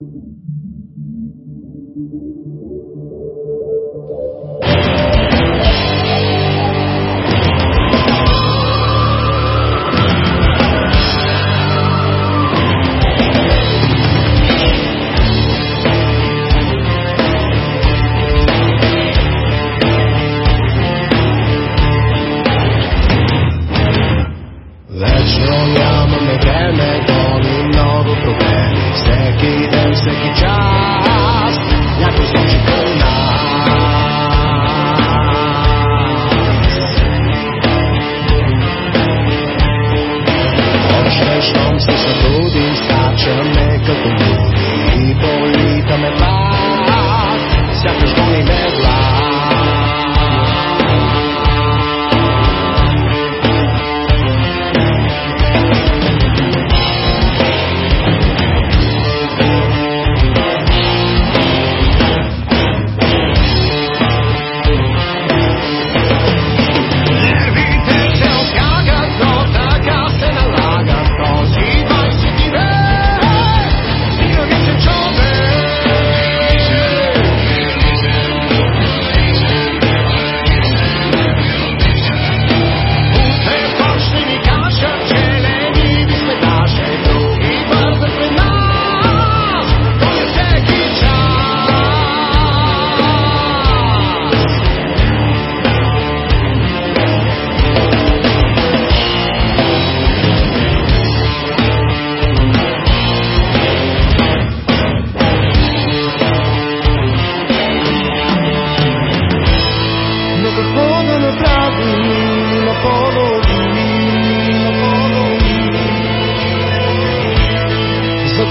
Thank you. Точно нямаме време, гони много проблеми. Всеки ден, всеки час, някой случи към нас. Още щом се събудим, скачаме като ми.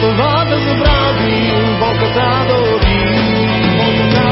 това да забравим Бог е да дори. Бог е да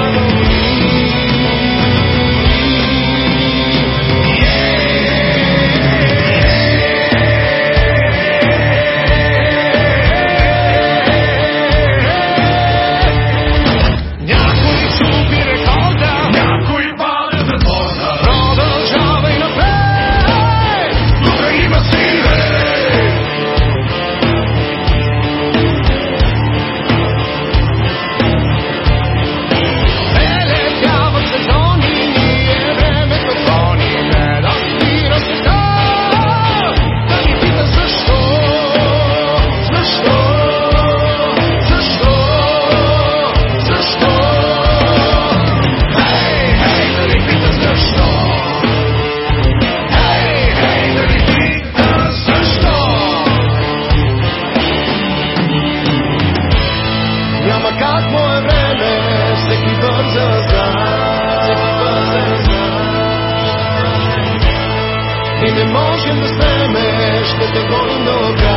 ще те гоним до край.